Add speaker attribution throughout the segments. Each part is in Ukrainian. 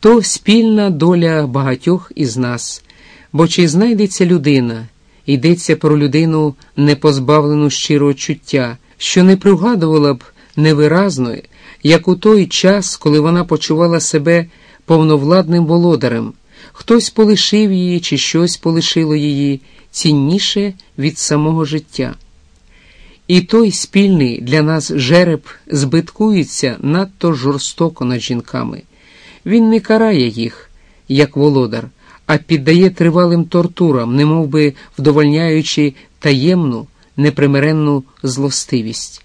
Speaker 1: то спільна доля багатьох із нас, бо чи знайдеться людина, йдеться про людину непозбавлену щирого чуття, що не пригадувала б невиразно, як у той час, коли вона почувала себе повновладним володарем, хтось полишив її чи щось полишило її цінніше від самого життя. І той спільний для нас жереб збиткується надто жорстоко над жінками. Він не карає їх, як володар, а піддає тривалим тортурам, немов би вдовольняючи таємну, непримиренну злостивість.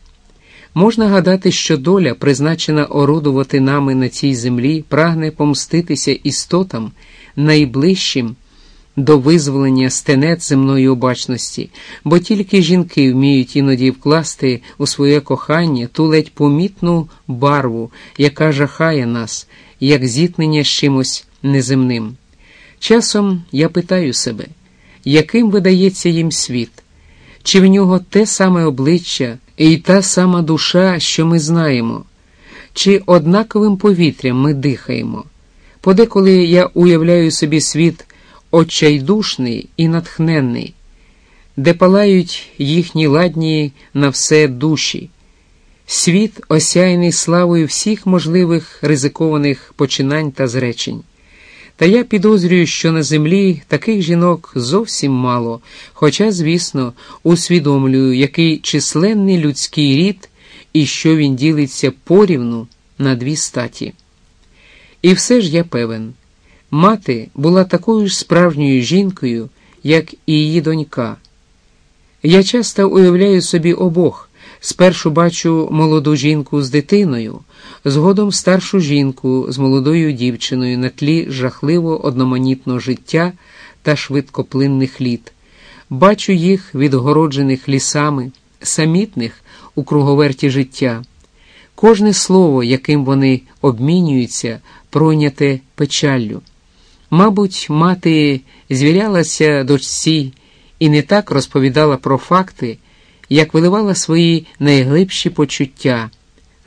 Speaker 1: Можна гадати, що доля, призначена орудувати нами на цій землі, прагне помститися істотам найближчим до визволення стенет земної обачності, бо тільки жінки вміють іноді вкласти у своє кохання ту ледь помітну барву, яка жахає нас, як зіткнення з чимось неземним. Часом я питаю себе, яким видається їм світ, чи в нього те саме обличчя і та сама душа, що ми знаємо, чи однаковим повітрям ми дихаємо. Подеколи я уявляю собі світ очайдушний і натхненний, де палають їхні ладні на все душі, світ, осяяний славою всіх можливих ризикованих починань та зречень. Та я підозрюю, що на землі таких жінок зовсім мало, хоча, звісно, усвідомлюю, який численний людський рід і що він ділиться порівну на дві статі. І все ж я певен. Мати була такою ж справжньою жінкою, як і її донька. Я часто уявляю собі обох. Спершу бачу молоду жінку з дитиною, згодом старшу жінку з молодою дівчиною на тлі жахливо одноманітного життя та швидкоплинних літ. Бачу їх відгороджених лісами, самітних у круговерті життя. Кожне слово, яким вони обмінюються, пройняте печаллю. Мабуть, мати звірялася дочці і не так розповідала про факти, як виливала свої найглибші почуття,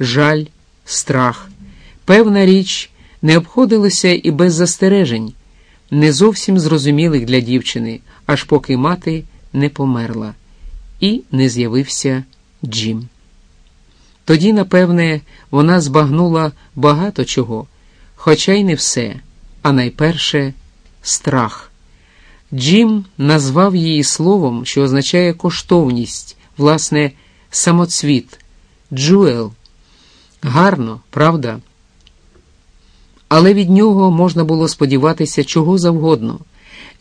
Speaker 1: жаль, страх. Певна річ не обходилася і без застережень, не зовсім зрозумілих для дівчини, аж поки мати не померла, і не з'явився Джим. Тоді, напевне, вона збагнула багато чого, хоча й не все а найперше страх. Джим назвав її словом, що означає коштовність, власне, самоцвіт, джуел. Гарно, правда? Але від нього можна було сподіватися чого завгодно.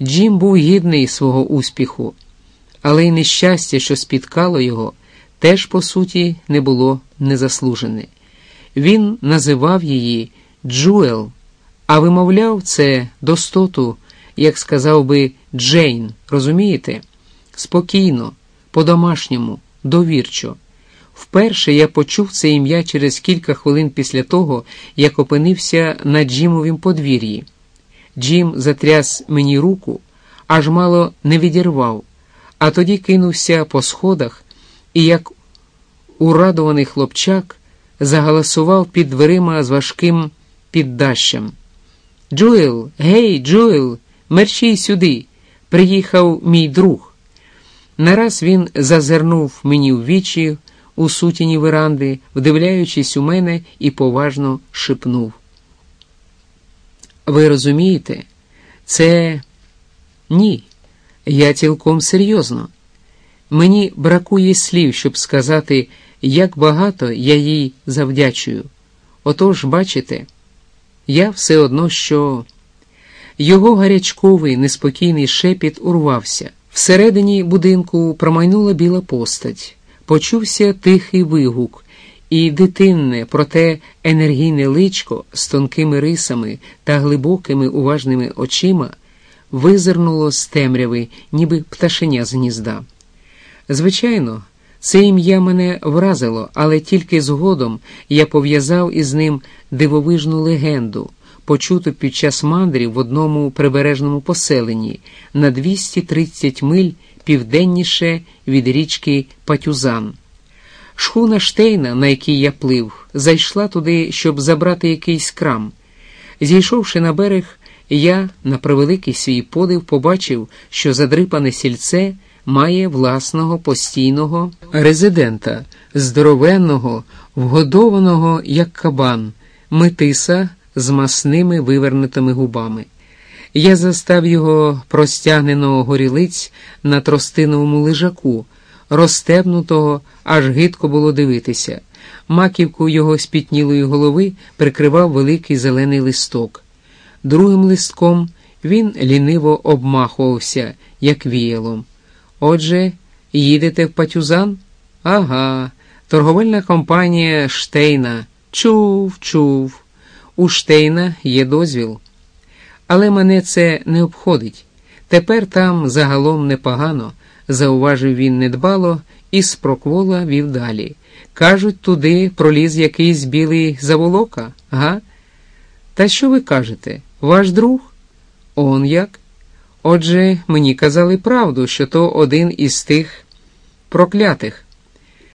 Speaker 1: Джим був гідний свого успіху, але й нещастя, що спіткало його, теж, по суті, не було незаслужене. Він називав її Джуел а вимовляв це достоту, як сказав би Джейн, розумієте? Спокійно, по-домашньому, довірчо. Вперше я почув це ім'я через кілька хвилин після того, як опинився на Джимовім подвір'ї. Джим затряс мені руку, аж мало не відірвав, а тоді кинувся по сходах і, як урадований хлопчак, загаласував під дверима з важким піддащем. Джуел, гей, Джуел, мерщій сюди. Приїхав мій друг. Нараз він зазирнув мені в вічі у сутіні веранди, вдивляючись у мене і поважно шепнув. Ви розумієте, це ні, я цілком серйозно. Мені бракує слів, щоб сказати, як багато я їй завдячую. Отож, бачите. Я все одно що. Його гарячковий, неспокійний шепіт урвався. Всередині будинку промайнула біла постать, почувся тихий вигук, і дитинне, проте енергійне личко з тонкими рисами та глибокими уважними очима визирнуло з темряви, ніби пташеня з гнізда. Звичайно, це ім'я мене вразило, але тільки згодом я пов'язав із ним дивовижну легенду, почуту під час мандрів в одному прибережному поселенні на 230 миль південніше від річки Патюзан. Шхуна Штейна, на якій я плив, зайшла туди, щоб забрати якийсь крам. Зійшовши на берег, я, на превеликий свій подив, побачив, що задрипане сільце має власного постійного резидента, здоровенного, вгодованого, як кабан, метиса з масними вивернутими губами. Я застав його простягненого горілиць на тростиновому лежаку, розстебнутого, аж гидко було дивитися. Маківку його спітнілої голови прикривав великий зелений листок. Другим листком він ліниво обмахувався, як віялом. Отже, їдете в Патюзан? Ага, торговельна компанія Штейна. Чув, чув. У Штейна є дозвіл. Але мене це не обходить. Тепер там загалом непогано, зауважив він недбало і з проквола вів далі. Кажуть, туди проліз якийсь білий заволока, га? Та що ви кажете? Ваш друг? Он як? Отже, мені казали правду, що то один із тих проклятих.